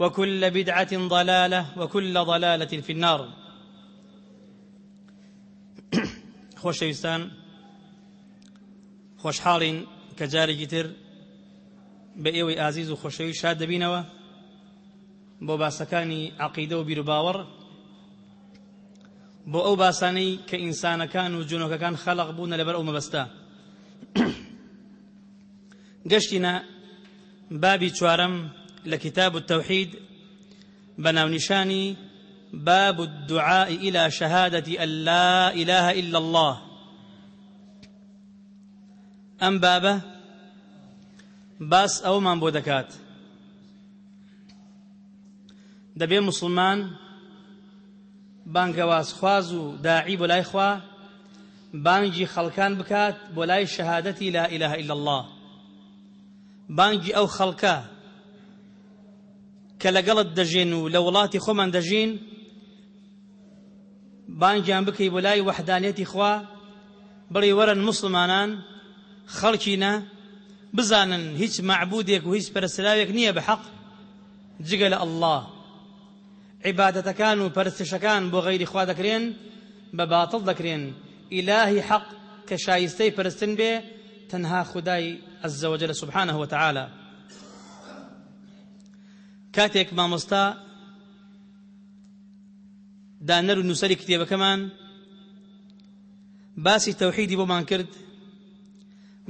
وكل بدعة ضلالة وكل ضلالة في النار. خۆشەویستان خۆشحاڵین کە جارێکی تر بە ئێوەی ئازیز و خۆشەوی شاد دەبینەوە بۆ باسەکانی عقیدە و بیر و باوەڕ بۆ ئەو باسانەی کە ئینسانەکان و جونۆکەکان خەلق بوونە لە کتاب التوحید بەناونیشانی باب الدعاء إلى شهادة أن لا إله إلا الله. ئەم بابە باس ئەومان بۆ دەکات دەبێ مسلمان بانگەواز خواز و داعی بۆ لای خوا بانگی خەڵکان بکات لا إله إلا الله. بانگی ئەو خەڵکە کە لەگەڵت دەژێن و لە وڵاتی خۆمان دەژین بانگیان بکەی بۆ لای خوا بڕی وەرن مسلمانان خەڵکینە بزانن هیچ معبودێک و هیچ پەرسراوێک نییە بە حەق جگە لە ئەلله. عیبادەتەکان و پەرستشەکان بۆ غەیری خوا دەکرێن بە باتڵ دەکرێن. ئیلاهی حەق کە شایستەی پەرستن خدای عز وجل سبحانه وتعالى کاتێک مامۆستا دانەر و نووسەری کتێبەکەمان باسی تەوحیدی بۆمان کرد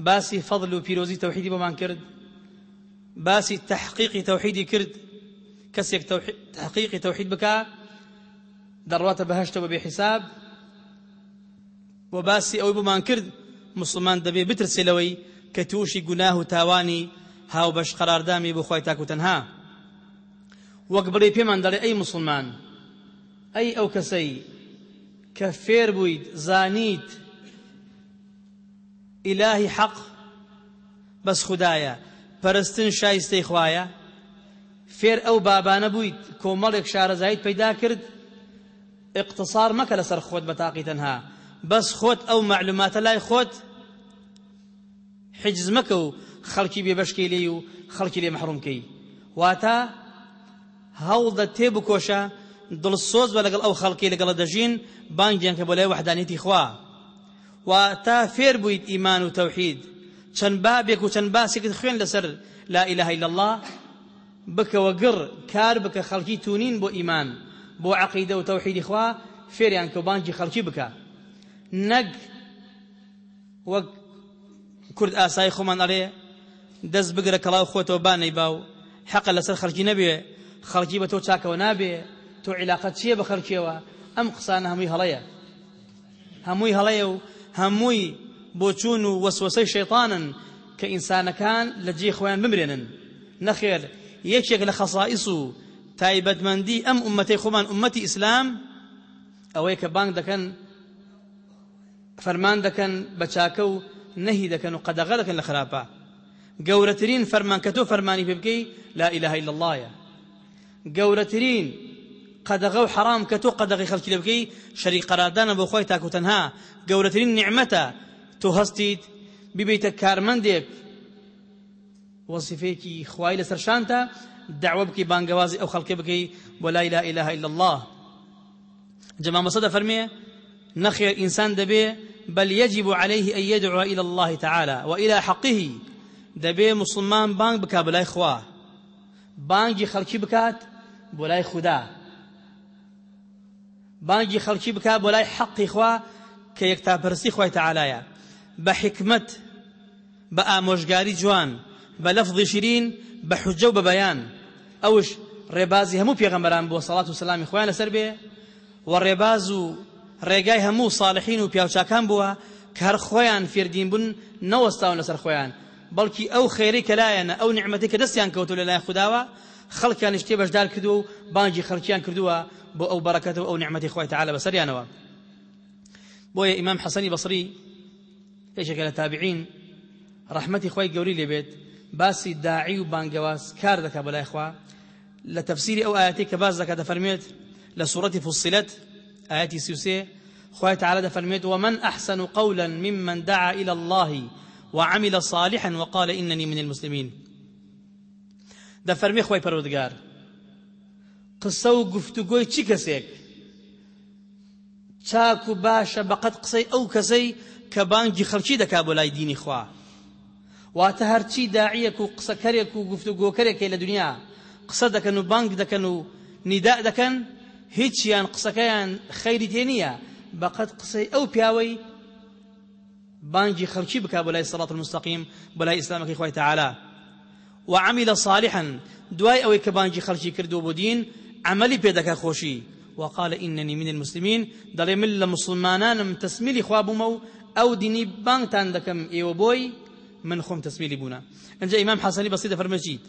باسی فەضل و پیرۆزی تەوحیدی بۆمان کرد باسی تحقیقی تەوحیدی کرد کەسێک تحقیقی تەوحید بکە دەڕواتە بەهشتەوە بێ حیساب و باسی ئەوەی بۆمان کرد مسلمان دەبێ بترسێ لەوەی کە تووشی گوناه و تاوانی هاو بەش قەراردامی بۆ خۆی تاک و تەنها. وەک بڵێ پێمان دەڵێ ئەی مسلمان ئەی ئەو کەسەی کە فێر بوویت زانیت ئیلاهی حەق بەس خوددایە پەرستن شایستەی خوایە فێر ئەو بابانە بوویت کۆمەڵێک شارەزایت پەیدا کرد اقتصار مەکە لەسەر خۆت بە تاقی تەنها. بەس خۆت ئەو معلوماتە لای حجز مەکە و خەڵکی بێبەشکەی لێ و خەڵکی لێ محرومکەی واتە هەوڵدە تێبکۆشە دڵسۆز بە لەگەڵ ئەو خەڵکی لەگەڵە دەژین بانگیان کە بۆ لای وەحدانیتی خوا و تا فێر بوویت ئیمان و تەوحید چەند بابێک و چەند لەسەر لا إله إلا الله. بکەوە گڕ کار بکە خەڵکی تونین بۆ ئیمان بۆ عقیدە و تەوحیدی خوا فێریان کە بانکی خەڵکی بکە نەک وەک کورد ئاسایی خۆمان ئەڵێ دەست بگرە کەڵاو خۆتەوە باو. حەقە لەسەر خەڵکی نەبێ خەڵکی بە تۆ چاکەوە نابێ تۆ عیلاقەت چییە بە خەڵکیەوە ئەم قسانە هەمووی هەڵەیە. هەمووی هەڵەیە و هەمووی بۆچوون و وەسوسەی شەیطانن کە ئینسانەکان لە جێ خۆیان بمرێنن. نەخێر یەکێک لە خەسائیس و تایبەتمەندی ئەم ئومەتەی خۆمان ئومەتی ئیسلام ئەوەیە کە بانگ دەکەن فەرمان دەکەن بە چاکە و نەهی دەکەن و قەدەغە دەکەن لە خراپە. گەورەترین فەرمان کە تۆ فەرمانی پێ بکەی لا ئیلەها ئیلا اللهە گەورەترین قەدەغە و حرام کە تۆ قەدەغی خەڵکی لێ بکەی شەریک قەرادانە بۆ خۆی تاکو تەنها گەورەترین نیعمەتە تۆ هەستیت ببیتە کارمەندێک وەزیفەیەکی خوای لەسەر شانتە دعوە بکەی بانگەوازی ئەو خەڵکێ بکەی بۆ لا ئیلەها ئیلا الله. جمع مصدى فرمي. نخير إنسان دبي. بل يجب عليه أن يدعو إلى الله تعالى. وإلى حقه. دەبێ مسلمان بانگ بکا بۆلای خوا بانگی خەڵکی بکات. بۆ لای خودا. بانگی خەڵکی بکە بۆ لای حەقی خوا کە یەکتاپەرسی خۆی تەعاالایە. بە حکمت بە ئامۆژگاری جوان بە لەفظی شیرین بە حجە و بە بەیان. ئەوش ڕێبازی هەموو پێغەمبەران بۆ سەڵات و سلامی خۆیان لەسەر بێ و ڕێباز و ڕێگای هەموو ساڵحین و پیاوچکان بووە کە هەر خۆیان فێردین بوون نەوەستاون لەسەر خۆیان. بەڵکی ئەو خێری کەلایەنە ئەو نعمەتی کە دەستیان کەوتو لە لای خودداوە خەڵکیان شتێ بەشدار کردو و بانگی خەڵکیان کردووە بۆ ئەو بەڕەکەت و ئەو نعمەتی خۆی تعالە بەسەریانەوە. بۆیە ئیمام حەسەنی بەسری یەکێکە لە تابعین ڕەحمەتی خۆی گەوری لێبێت باسی داعی و بانگەواز کار دەکا بەلای خوا. لە تەفسیری ئەو ئاەتی کە باز دەکات دەفەرمێت لە سورة فصلت ئایەتی سی و سێ خوای تعالى دەفەرمێت ومن أحسن قولا ممن دعا إلى الله وعمل صالحا وقال إنني من المسلمين. دەفەرمێ خوای پەروەردگار قسە و گفتگوی چی کەسێک چاک و باشە بەقەت قسەی ئەو کەسەی کە بانگی خەڵکی دەکا بۆ لای دینی خوا. واتە هەرچی داعیەک و قسەکەرێک و گفتوگۆکەرێکی لە دنیا. قسە دەکەن و بانگ دەکەن و نیدا دەکەن هیچیان قسەکەیان خەیری تێ نییە. بەقەت قسەی ئەو پیاوەی بانجی خەڵکی بک بە لای سەڵات المستەقیم بە لای ئیسلامەکەی خۆی تەعالا. وعمل صالحا. کە بانجی خەڵکی کردو بۆ دین عملی پێدەکە خۆشی. وقال إنني من المسلمين. دلي من المسلمانان تسميلي خوابمو أو ديني بانتان دكم إيو بوي من خم تسميلي بونا انجا إمام حسني بسيطة فرمجيد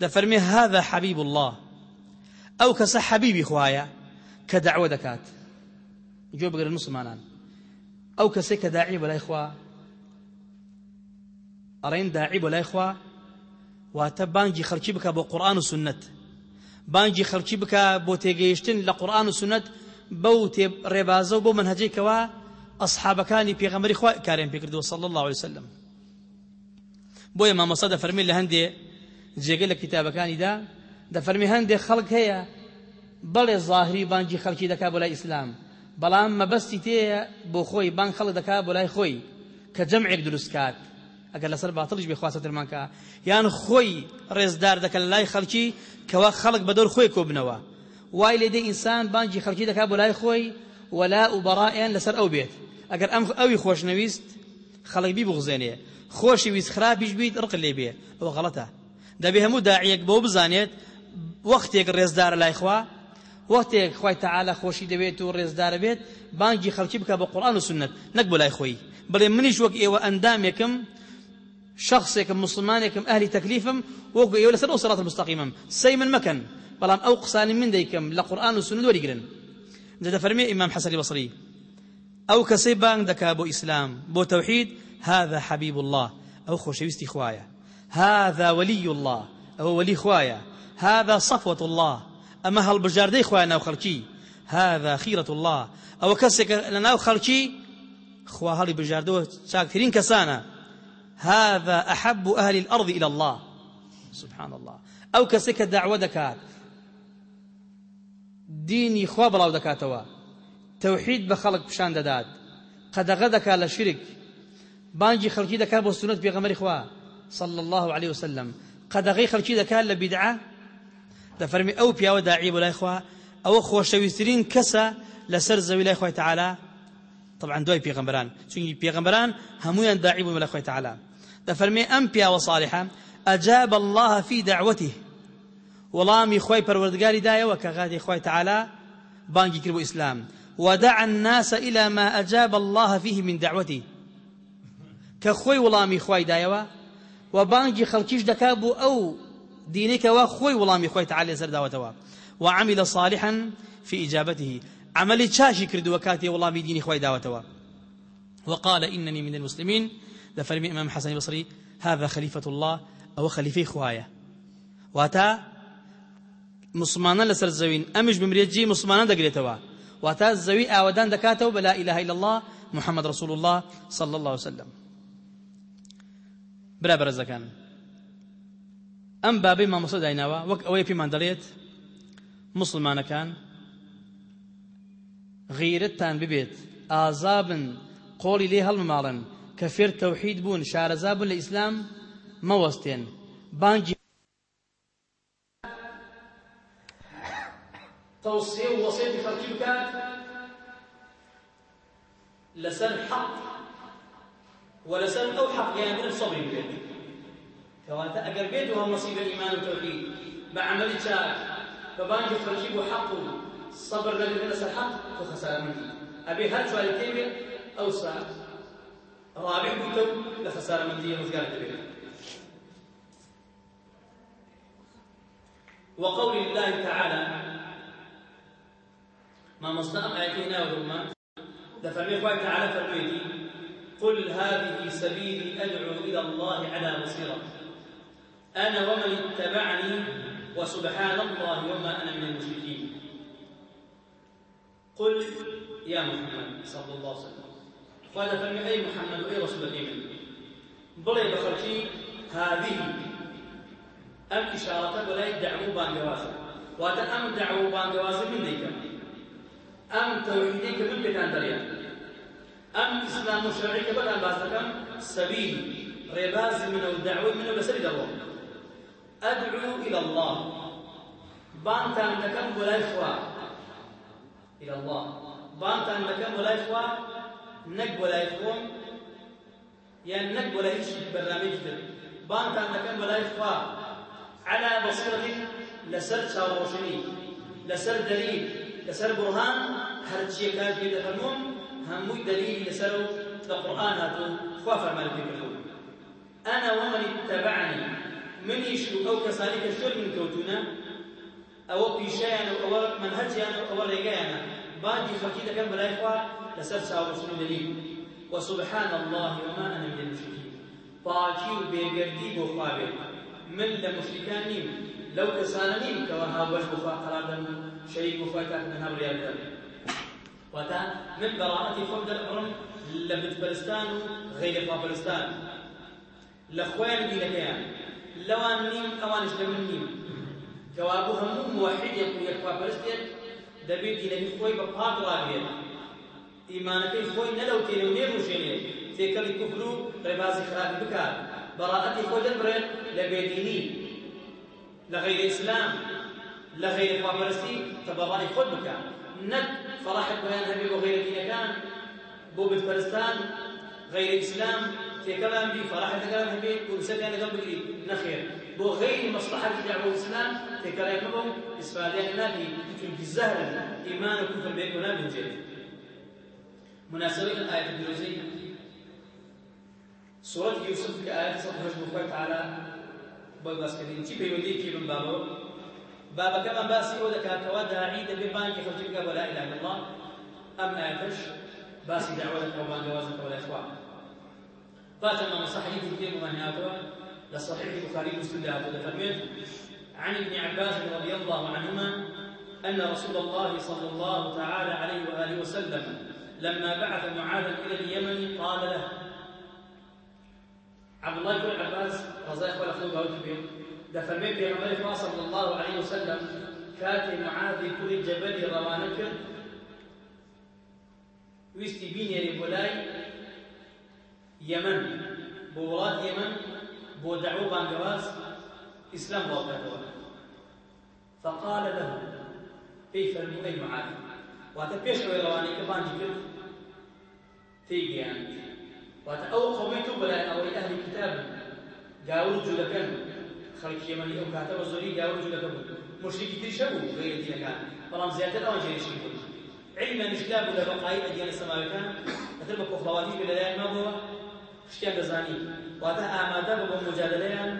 ده فرمي هذا حبيب الله. ئەو کەسە حەبیبی خوایە کە دەعوە دەکات. گوێ بگرن مسلمانان. ئەو کەسێک کە داعی بەلای خوا. ئەڕێن داعی واتە بانگی خەڵکی بکە بۆ قورآن و سنت. بانگی خەڵکی بکە بۆ تێگەیشتن لە قورآن و سنت بەو ڕێبازە و بۆ منهجێکەوە ئەصحابەکانی پێغەمبەری خوا کارێن پێکردووە صلی الله عليه وسلم. بۆیە مامەسە دەفەرمێ لە هەندێ جێگە لە کتابەکانیدا دەفەرمی هەندێک خەڵک هەیە بەڵێ ظاهری بانگی خەڵکی دەکا بۆ لای ئیسلام. بەڵام مەبەستی تێیە بۆ خۆی بانگ خەڵک دەکا بۆ لای خۆی کە جەمعێک دروست کات. ئەگەر لەسەر باتڵش بێ خواسە ترمانکە. یان خۆی ڕێزدار دەکەن لای خەڵکی کەوا خەڵک بە دەور خۆی کۆبنەوە. وای لێدە ئینسان بانگی خەڵکی دەکا بۆ لای خۆی ولا و بەڕائیان لەسەر ئەو بێت. ئەگەر ئەم ئەوی خۆشنەویست خەڵک بی بغزێنێ خۆشی ویست خراپیش بیت ڕق لێ بێ. ئەوە غەڵەتە. دەبێ هەموو داعیەک بۆ بزانێت وەختێک ڕێزدارە لای خوا وەختێک خی تەعاالە خۆشی دەبێت و ڕێزدارە بێت بانگی خەڵکی بکە بە قورآان و سنت نەک بۆ لای خۆی. بڵێ منیش وەک ئێوە ئەندامێکم شخصێکم مسلمانێکم ئەهلی تەکلیفم وەکو ئێوە لەسەر ئەو سەڵات مستەقیمم سەی من مەکەن بەڵام من دەیکەم لە قورآان و سنت وەریگرن دەفەرمێ ئیمام حەسەری بەسری ئەو کەسەی بانگ دەکا بۆ ئیسلام بۆ تەوحید هذا حبيب الله. أو خوشويستي خوايا. هذا ولي الله أو ولي خوايا. هذا صفوة الله. أما هل بجاردي خوانا وخلقي هذا خيرة الله. أو كسك لنا وخلقي خوا هەڵبژاردوو چاکترین کەسانە. هذا أحب أهل الأرض إلى الله. سبحان الله. ئەو کەسەی کە دەعوە دەکات دینی خوا بڵاو دەکاتەوە. تەوحید بە خەڵک پیشان دەدات قەدەغە دەکا لە شرک. بانگی خەڵکی دەکا بۆ سوننەتی پێغەمبەری خوا. صلى الله عليه وسلم. قەدەغەی خەڵکی دەکا لە بدعە دەفەرمی ئەو پیاوە داعی بۆ لای خوا. ئەوە خۆشەویستترین کەسە لەسەر زەوی لای خۆی تعالا طبعا دوای پێغەمبەران چونکی پێغەمبەران هەمویان داعی بوون لە خۆی تعالا دەفەرمێ ئەم پیاوە ئەجاب الله في دعوته. وەڵامی خۆی پەروەردگاری دایەوە کە غاتی خۆی تعالا بانگی کرد بۆ ودعا الناس إلى ما أجاب الله فيه من دعوته. كخوي وڵامی خوای دایەوە و بانگی خەڵکیش دەکا أو دينك وخوي وڵامی خۆی تعالى سەرداوەتەوە وعمل صالحا في إجابته. عمل تشاشي كردو وكاتي والله ديني خوي داوتوا وقال إنني من المسلمين دفرمي إمام حسن البصري. هذا خليفة الله أو خليفة خوايا واتا مسلمانا لسر الزوين. أمش بمريجي مسلمانا دقريتوا واتا الزوي آودان دكاتوا بلا إله إلا الله محمد رسول الله صلى الله عليه وسلم. برا برزكان أم بابي ما مصد عيناوا. وك أوي في مندليت مسلمان كان. غيرتان ببيت. آزابن قولي ليه هالممالن كفر توحيد بون شارزاب الإسلام موستين بانجي توصية ووصية خلقي بكات لسن حق ولسن أو حق يعني من الصبر بكات كواتا أقر بيتها مصيبة إيمان وتوحيد بعمل شاك فبانجي خلقي بحق صبر لك لسن حق فخسارة مني. أبي هل سؤال كيف أوسع رابع بوتو لخسارة مندية مزقار دبير وقول الله تعالى ما مصنع آياتنا وهما دفرمي الله تعالى فرميتي قل هذه سبيلي أدعو إلى الله على بصيرة. أنا ومن اتبعني وسبحان الله وما أنا من المشركين. قل يا محمد صلى الله عليه وسلم. قال فرمي أي محمد أي رسول الإيمان بخرجي هذه. أم إشارة ولا يدعو بانجوازة. واتا أم دعو بانجوازة من ديك. أم توحيديك من بيتان دريا أم إسلام شرعيك بدأ بازكم سبيل. رباز من الدعوة من بسري دروا أدعو إلى الله. بانتان تكم ولا إخوة. إلى الله. بانتان تكم ولا إخوة. نەک بەلای خۆم یان نەک بۆ لای هیچ بەرنامەیەکی تر بانتان دەکەم بەلای خوا على بصيرة لسر چاوڕۆشنی لەسەر دلیل لەسەر بڕهان هەرچیەکان پێ دەفەرمۆم هەمووی دلیلی لەسەر و لە قورئان هاتوو خوا فەرمان پێ کردو أنا ومن اتبعني منیش و ئەو کەسانی کە شۆر من کەوتونە ئەوە پیشەیان و ئەوە منهەجیان و ئەوە ڕێگەیانە بانگی خەڵکی دەکەن بەلای خوا لسرسا دليل. وسبحان الله وما أنا من المشركين. باقي وبيقردي بوخابي من لمشركان نيم لو كسان نيم كوها وش بخوا قرار شريك بخوا من هم ريال وتا من براءة خبد الأمر لبت فلسطان غير فا فلسطان لخوان دي لكيان لوان نيم أوانش لمن نيم كوابو همو موحد يقول يقوى فلسطين دبيت لبي خوي بقاط رابيت ئیمانەکەی خۆی نەلەوتێنێ و نێڕوژێنێ تێکەڵی کوفر و ڕێبازی خراپی بکات. بەڕاەتی خۆی دەبڕێت لە بێدینی لە غەیر ئیسلام لە غەیر خواپەرستی تەبەڕانی خۆت بکات نەک فەڕاحت بەیان هەبێ بۆ غەیرەتینەکان بۆ بتپەرستان غەیر ئیسلام تێکەڵان بی فەڕاحەتەکان هەبێ کورسەکان لەگەڵ بگری نەخێر. بۆ غەیر مەصلحەتی دعوە ئیسلام تێکەڵای مەبە و ئیسفادیان نابی. چونکی زەهر ئیمان و کوفر بێت نابنجێت. مناسبة الآية الدروزية سورة يوسف كآية صفحة مخوة تعالى. بۆی باسکردین چی پەیوەندیکی بم بابەوە بابەکەمان باسی ئەو دەکاتەوە داعی دەبێ بانکی خەڵکی بگە بە لا إله إلا الله. ئەم ئاەتەش باسی دعوە دەکەوە بانگەوازەکەوە لای خوا فاتما مصححي في مهنياتها لصحيح البخاري مسلم له فرميت عن ابن عباس رضي الله عنهما أن رسول الله صلى الله تعالى عليه وآله وسلم لما بعث معاذا إلى اليمن قال له عبد الله بن عباس رضي الله عنه قال به دفرمي في غمر صلى الله عليه وسلم كاتي معاذ كل جبل روانك. ويستي بيني لبولاي يمن بولاد يمن بو دعوة بانجواز إسلام بوقته فقال له كيف المؤي معاذ؟ واتە پێشەوەی لەوانەیە کە بانگی کرد تێیگەیان واتە ئەو قەویت و بەلای ئەوەی ئەهلی کتاب گاور جوولەکەن. خەڵکی یەمەنی ئەو کاتەوە زۆری گاور جوولەکە بوو. مشرکی تریشە بوو غەیرە دینەکان بەڵام زیاتر ئەوان جێرێشی بوون علمە نیشدا بوو لە بەقای ئەدیانە سەماویەکان. ئەتر بە کۆخڵاواتی بەلایان مابووە شتیان دەزانی. واتە ئامادە بە بۆ مجادلەیان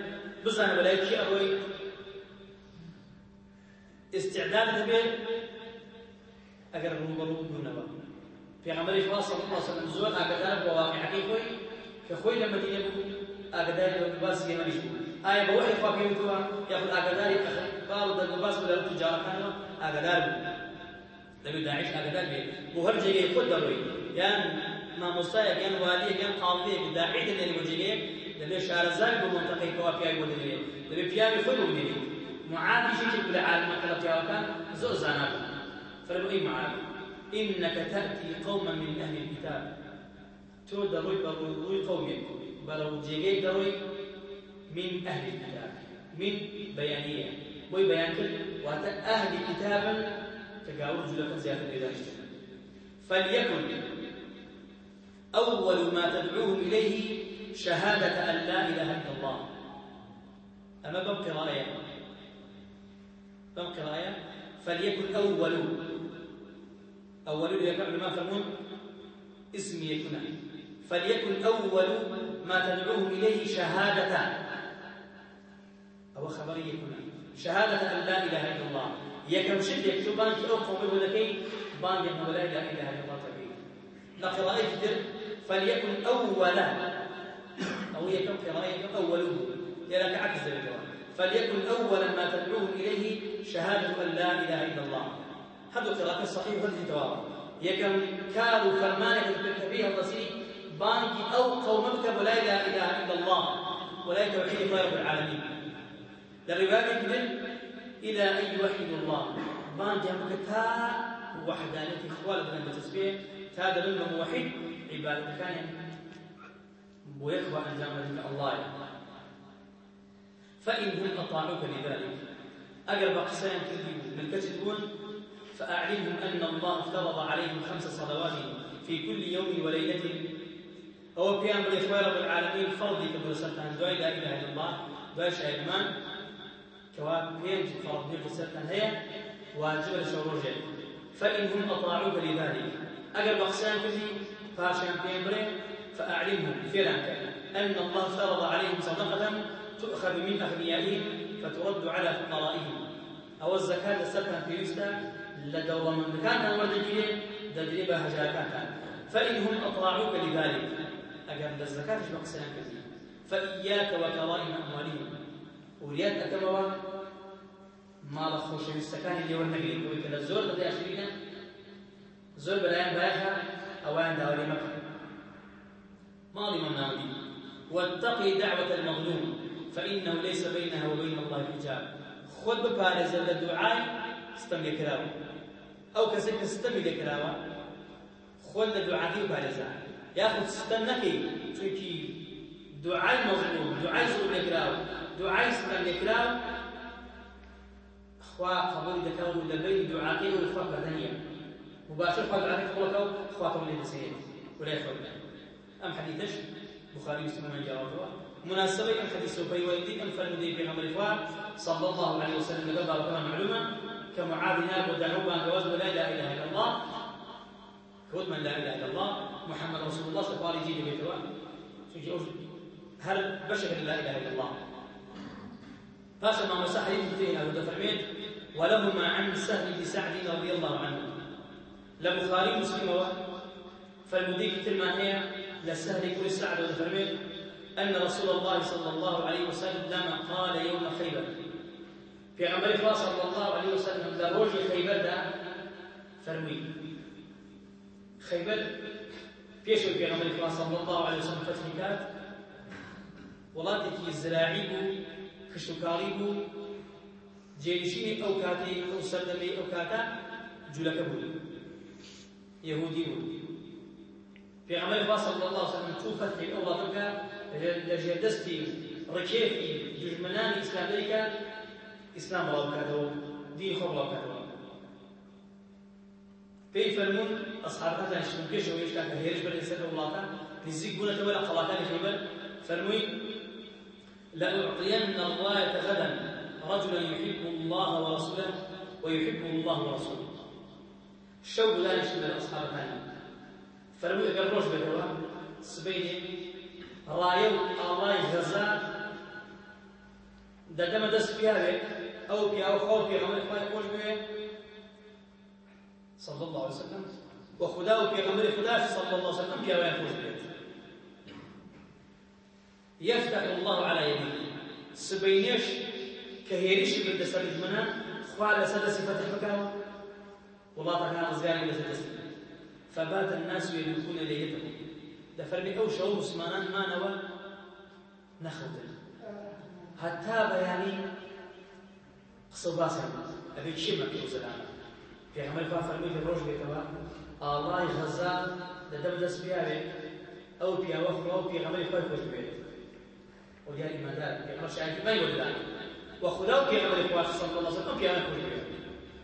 بزانە بەلای کی ئەوەی؟ استعداد هەبێت بزان بلاي كي أروي استعداد دبي أجر روبرو بنوا في عمل إخلاص صلى الله عليه وسلم زوج أقدار بواقع حقيقي كخوي لما دي يبو أقدار بس يمني آية بوحي فاكي وتوا يأخذ أقدار قالوا ده بس ولا تجارة كانوا أقدار دبي داعش أقدار بي وهرجة يقول دروي يعني مامۆستایەک یان والیەک یان قاڵێک داعیدە لێ وەجێگەیەک دەبێت شارەزای بۆ منتەقەی کەوا پیاوی بۆ دەبێت دەبێت پیاوی خۆی بۆ بنێت معابیشێکی لە عالمەکە لە پیاوەکان زۆر زاناکە فەرمووی معاب إنك تأتي قوما من أهل الكتاب. تو دروي بروي قومك برو جيجي دروي من أهل الكتاب. من بيانية. بوي كل وأنت أهل كتابا تقاول جلك زيادة إذا فليكن أول ما تدعوهم إليه شهادة أن لا إله إلا الله. أما بم قراءة فليكن أول. أول يكون ما فرمون اسم يكون فليكن أول ما تدعوهم إليه شهادة. أو خبر يكون شهادة أن لا إله إلا الله. يكم شد يكتب بانك أو قوم بذكي بانك لا إله إلا الله تبعي لقراءة فليكن أولا أو يكن قراءة أوله لأنك عكس ذلك. فليكن أولا ما تدعوهم إليه شهادة أن لا إله إلا الله. هذا قراءة صحيح هذه توابع يكن كانوا فرمانك بها الرسيل بانك أو قومك ولا إله إلا الله. ولا توحيد رب العالمين. للرواية من إلى أن يوحد الله. بانك مكتا وحدانية إخوال بنا التسبيح هذا من موحد عبادة كان ويخوى أنجام الله. فإن هم أطاعوك لذلك. أقرب أقسام من كتبون فأعلمهم أن الله افترض عليهم خمس صلوات في كل يوم وليلة. أو قيام الإخوان رب العالمين فرضي كبر سلطان. دعي لا إله إلا الله. دعي شايدمان كواب بينج فرض نيل سلطان هي. واجب لشوروجه فإن هم أطاعوك لذلك. أقرب أقسام كذي فاشان بيمبري فأعلمهم. فعلا أن الله فرض عليهم صدقة تؤخذ من أغنيائهم فترد على فقرائهم. أو الزكاة السبت في يستا من كان ورد جيلين دجربة هجاكاتا فإنهم أطاعوك لذلك. أجل الزكاة مش مقصنا كثير فإياك وكرائم أموالهم. وليات أكبر ما لخوش من السكان اللي والنقل ويكلا الزور بدي أشرينا زور بلايان بايخة أوان داولي مكة. ماضي منادي واتقي دعوة المظلوم. فإنه ليس بينها وبين الله حجاب. خذ ببارز الدعاء. استم يكراو أو كسك استم يكراو خذ الدعاء ببارزة ياخذ استنكي تشكي دعاء المظلوم دعاء سوء يكراو دعاء استم يكراو خوا قبول دكاو لبين دعاء والفرق ثانية مباشر قد عرف خلقه خواطر اللي تسير ولا يخرج أم حديثش؟ بخاري مسلم من جاوبه مناسبة حديث في والدي أم فرمدي في عمر صلى الله عليه وسلم. قبل معلومة. كمعاذ ناب ودعوه أن جواز لا إله إلا الله. كود من لا إله إلا الله. محمد رسول الله صلى الله عليه وسلم هل بشر لا إله إلا الله؟ فاشل ما مسح فيها ودفرميت ولهما عن سهل بن سعد رضي الله عنه. لبخاري مسلم فالمديك تلما هي لسهل كل سعد وفرميت أن رسول الله صلى الله عليه وسلم قال يوم خيبر. في عمر صلى الله عليه وسلم لروج خيبر دا فرمي خيبر. پێشەوە پێغەمبەری صلى الله عليه وسلم کات وڵاتێکی زراعی بوو کشتوکاڵی بوو جێنشینی ئەو کاتی ئەو سەردەمەی ئەو کاتە جوولەکە بوو يهودي في عمل الله صلى الله عليه وسلم توفت في أولا بك لجدستي ركيفي ججمنان إسلاميك إسلام الله كاتو دين خور الله كاتو كيف المن أصحاب هذا يشتم كيش ويشتاك هيرش بل إنسان الله نزيق بنا تولى قلاتان خيبر فرمي لأعطين الراية غدا. رجلا يحب الله ورسوله ويحبه الله ورسوله. شەو لایش لە ئەسحابەکانی فەرمووی ئەگەر ڕۆژ بێتەوە سبەینێ ڕایە و ئاڵای غەزا دەدەمە دەست پیاوێک ئەو پیاوە خۆ پێغەمبەری خوای خۆش بوێ صلى الله عليه وسلم وخدا وبيغمبر خدا صلى الله عليه وسلم خۆش بێت يفتح الله على يديه سبينيش كهيريش من دسر المنا خوال سدس فتح بكاوه والله تعالى رزقاني لسدس فبات الناس يدركون ليلتهم دفرني أو شو مسلمان ما نوى نخوته بياني قصباسا أبي شيء ما في سلام. في عمل فافرمي في الروج بيتوا الله ددب دس بيابي أو بيا وفر أو بيا عمل خوي خوش بيت وديار إيماندار في عمل شاهد ما يقول ذلك وخلاو بيا عمل خوش صلى الله عليه وسلم بيا عمل خوش بيت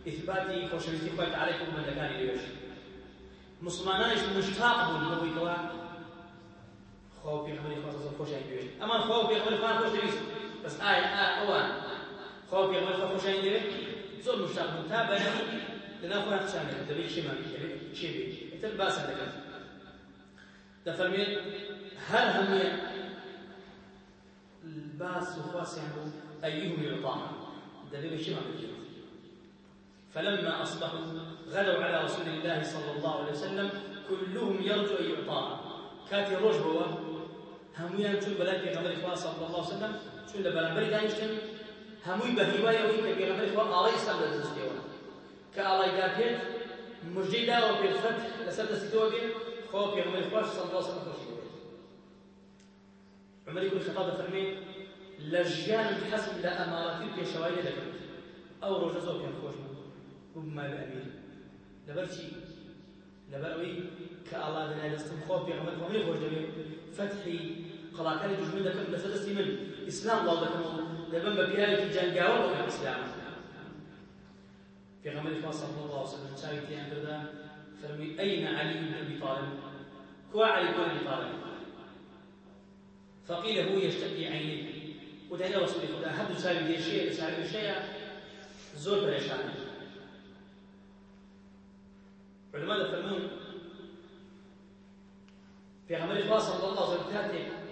إثباتي خوشويستي خوي عليكم من دكاني ليش مسلمانانش مشتاق بوون بەوەی کەوا خۆ پێغمبەری خوا زۆر خۆشیان دەوێت ئەمان خۆ پێغمبەری خوا خۆش بەس ئایا ئەوان خۆ پێغمبەری خوا خۆشیان دەوێت زۆر مشتاق بوون تا بەنەوەی لەناو خۆیان قسانێت دەبێت چێمان بکەوێت چێ بێت ئێتر باسان دەکەن دەفەرمێت هەر هەموویە باس و خواسیان بوو أيهم يعطاها دەبێت چێمان بکەوێت فلما أصبحوا غدوا على رسول الله صلى الله عليه وسلم كلهم يرجو أن يعطاها كاتي هو همويان چون بلاد پیغمبر اخوان صلى الله عليه وسلم. چون لە بەرەمبەری دانیشتن هەمووی بە هیوای ئەوی کە پێغەمبەری خوا ئاڵای ئیسلام دەدەستێەوە کە ئاڵایدا پێت مژدەی داوە پێفەت لەسەر دەستیەوە بێت خۆ پێغەمبەری خوا صلی الله علیه و خۆشی بێت عمر بن خطاب فەرمی لە ژیان حەسب لە ئەماراتی پێشەوایی دەکەوێت ئەو ڕۆژە زۆر پێم خۆش بوو. بما بە ئەمیر. لەبەر چی؟ لەبەر ئەوەی کە ئاڵا دەنای دەستم خۆ پێغەمبەر خۆ خۆش دەبێت فتحی قەڵاکانی دژمن دەکەم لەسەر دەستی من. الله دكم دبن ببيها في جنگاو وكان اسلام في غمر صلى الله عليه وسلم شايتي عند فرمي أين علي بن أبي طالب؟ كوا علي بن أبي طالب؟ فقيل هو يشتكي عينيه ودعنا رسول الله سالم دي شيء؟ سالم شيء؟ زور بريشان علماء في عمل الله صلى الله عليه وسلم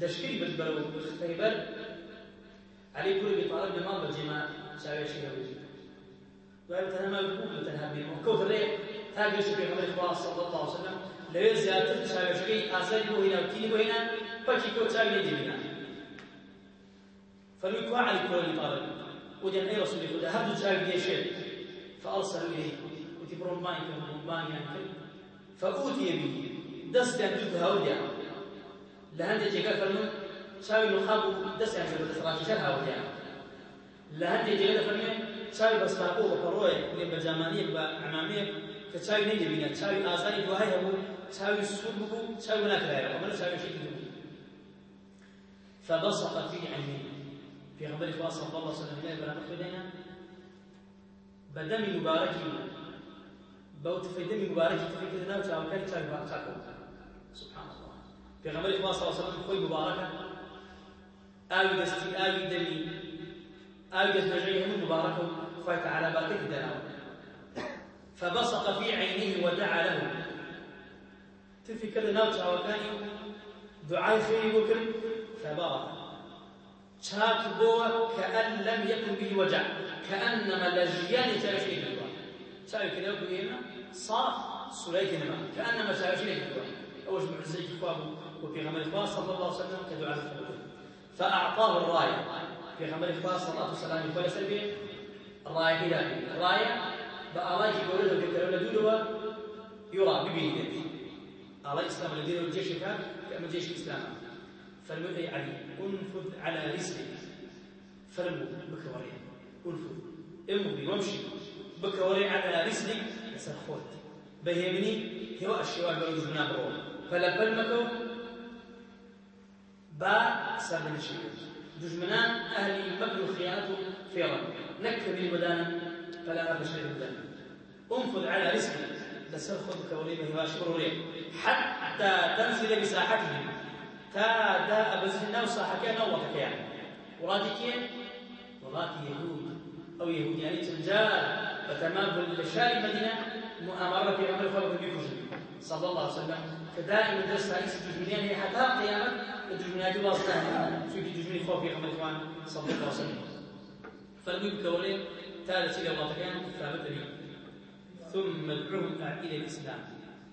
تشكيل بالبلو بالخيبر علي يقول ابي طالب ما بالجماع ساوي شيء ويجي وقال أنا ما بقول تنها بين وكوث الريح تاجي شو في عمل الله عليه وسلم لو زيادة ساوي شيء اسد بو هنا وكيني بو هنا فكي كو ساوي نجي هنا فلو علي يقول ابي طالب. ودين اي رسول الله فارسلوا إليه تبرون ماي كم ماي يعني فأوتي به دست جد هوديا لهند جيكا فرمون شاوي نخاب دست يعني بس راشي شر هوديا لهند جيكا فرمون شاوي بس باقو وقروي من بجامانية بعمامية كشاوي نيجي بينا شاوي آزاني بوهاي هبو شاوي سود بو شاوي مناك لا ومن شاوي شيء كده فبصق في عينيه في غمر الله صلى الله عليه وسلم لا يبرا بدم مبارك بەو تفەیدەمی مبارەکی تفەیکرد ناو چاوەکانی چاوی چاکەوت سبحان الله. پێغەمبەری خوا صلی الله علیه و خۆی مبارەکە ئاوی دەستی ئاوی دەمی ئاوی دەستبەژەی هەموو مبارەکە و خوای تەعالی دەناوە فبصق في عينيه ودعا له. تفي كذا ناو چاوەکانی دعای خێری بۆ کرد فبارك چاک بۆوە كأن لم يكن به وجع كأنما لجيان تاشيه شايف كذا وبينا صار سليك نما كأنما شايف شيء كذا أول شيء معزي كفابه وفي غمر الخاص صلى الله عليه وسلم كدعاء الفقه فأعطاه الراية في غمر الخاص صلى الله عليه وسلم يقول سلبي الراية هلالي الراية بألاج يقول له كذا ولا دولوا يرى ببينه. الله الإسلام الذي الجيش كان كما جيش الإسلام. فالمؤي علي انفذ على رسلك فلموا بكوريا انفذ. امضي وامشي. بكوري على رسلك سرخوت بهمني هو الشوال بلوز من أبرو فلبل مكو با سابن الشيء دجمنان أهل مكر الخيانة فيرا. نكر المدان فلا شيء المدان انفذ على رسلك لسرخوت بكوري به واشبر حتى تنزل بساحتهم تا دا أبزلنا وصاحكين نوضك يعني وراتكين وراتي يهود. أو يهودياني تنجال فتمام لشاري المدينة. مؤامرة في أمر خلق بكجن صلى الله عليه وسلم. كدائما درس هذه الدجمنيان هي حتى القيامة واصلة في دجمني خوف في أمر إخوان صلى الله وسلم فالمهم كولين ثالث إلى الله كان ثابت لي ثم ادعوهم إلى الإسلام.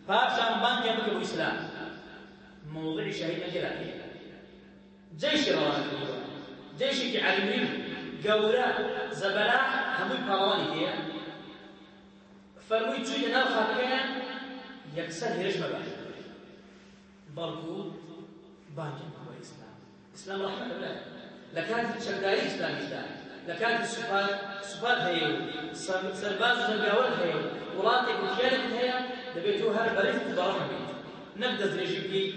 فاشان بان يبقى الإسلام موضع شهيد أجل جيش رواه جيشك عالمين گەورە زەبەرا هەمووی پاڵەوانی هەیە فەرمووی چووی لەناو خاکەیان یەکسەر هێرش مەباش بەڵکو بانگی بۆ ئیسلام ئیسلام ڕەحمەت لە لە کاتی چەکداری ئیسلامیشدا لە کاتی سوپات سوپات هەیە و سەرباز و زەنگاوەر هەیە و وڵاتێک و خیانێت هەیە دەبێت تۆ هەر بەرز بەڕەحمە بێت نەک دەستێژی بکەیت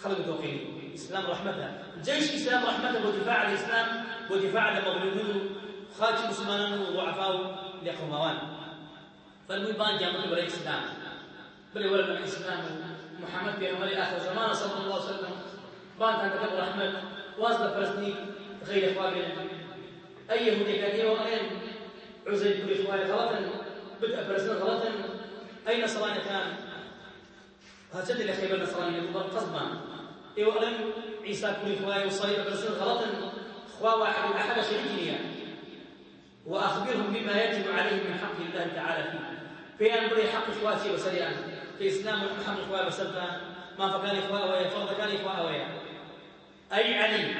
خەڵک دۆقینی إسلام رحمته. جيش الإسلام رحمته ودفاع الإسلام ودفاع المظلومين خاتم مسلمان وضعفاء لقموان فالمبان جامعة بري الإسلام بري ولد من الإسلام محمد عمر آخر زمان صلى الله عليه وسلم. بان كان كتب رحمة واصل فرسني غير إخواني أي يهودي كان وأين عزيز كل إخواني غلطا بدأ فرسنا غلطا أي نصراني كان هاتت اللي خيبر نصراني قصبا إيوه عيسى كل إخواني وصيب فرسنا غلطا خوا واحد أحد شريكني وأخبرهم بما يجب عليهم من حق الله تعالى فيه في أمر حق إخواتي وسريعا في إسلام محمد إخوة وسلطان ما فكان إخوة ويا فرض كان إخوة ويا. أي علي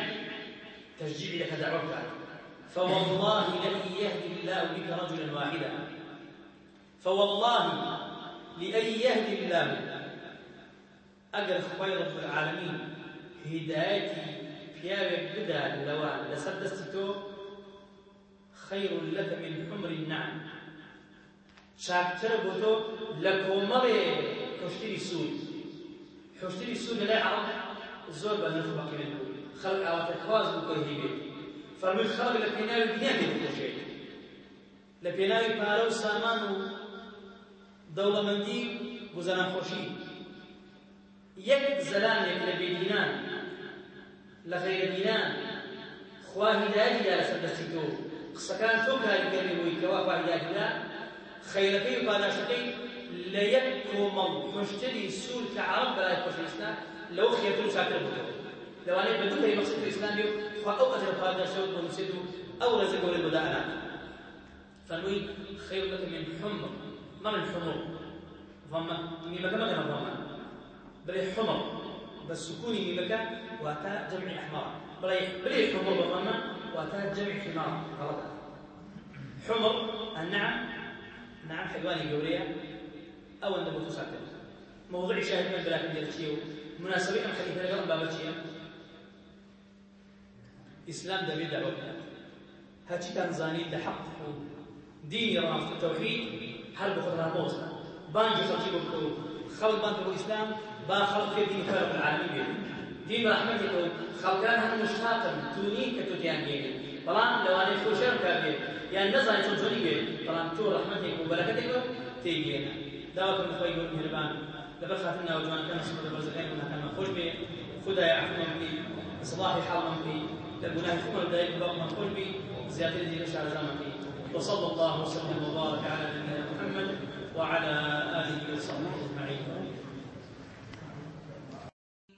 تشجيع لك دعوتك. فوالله لن يهدي الله بك رجلا واحدا. فوالله لأن يهدي الله أجر خير رب العالمين هدايتي پیاوێک بدا دەستی تۆ خەیر لەکە من حمر النعم. چاکترە بۆ تۆ لە کۆمەڵێ حشتری سوور. حشتری سوور لەلای عەرەب زۆر بە نرخ بوو خەڵک ئاواتە کواز بوو کۆی هیبێت. فەرمووی خەڵک لە پێناوی دنیا دەخۆشێت لە پێناوی پارە و سامان و دەوڵەمەندی و زەناخۆشی یەک زەلامێک لە بێدینان لە غەیرەدینان خوا هیدایەتی دا لەسەر دەستی تۆ. قسەکان تۆ کاریگەری بووی کەوا خوا هیدایەتیدا خەیرەکەی و پاداشەکەی لە یەک کۆمەڵ وشتری سوور کە عەرەب بەلای خۆشەویستە لەو خێتر و چاکتر بوو. لەوانەیە بە دوو پەی مەقسەد ئیسلام بێ خوا ئەو ئەجر پاداشە و بنووسێت و ئەو ڕێزە گەورەی بۆ دائەنات فەرمووی من حمر. ما من حمر ضمن ميمەکە مەگەنە ضمن بڵێ حمر. بالسكون ميمك واتا جمع احمر بلي بلي حمر بالضمه واتا جمع حمار. غلط حمر النعم نعم حيواني قوريه أو النبوت ساكن. موضوع شاهد من بلاك ديال مناسبة أم حديث لقرن بابا إسلام دبي دعوة هاتي كان زاني لحق ديني رافض التوحيد حرب خضراء موسى بانجي خلقي بكتو خلق بانجي الإسلام با خلق في دين رب العالمين. دين رحمتك خلقان هم مشتاقا. توني بيه بلان لو أنا خوشر كابيه يعني نزل تنتوني بيه بلان تو رحمتك وبركتك تيجينا دعوة من خوي يقول مهربان. لبر خاتمنا وجوان كان سمد برزقين كنا كان خوش بيه خدا يعفونا في صلاح حال من في لبناه فكر دايق بقى من خوش بيه زيادة دي نشعر زمان في وصلى الله وسلم وبارك على نبينا محمد وعلى آله وصحبه أجمعين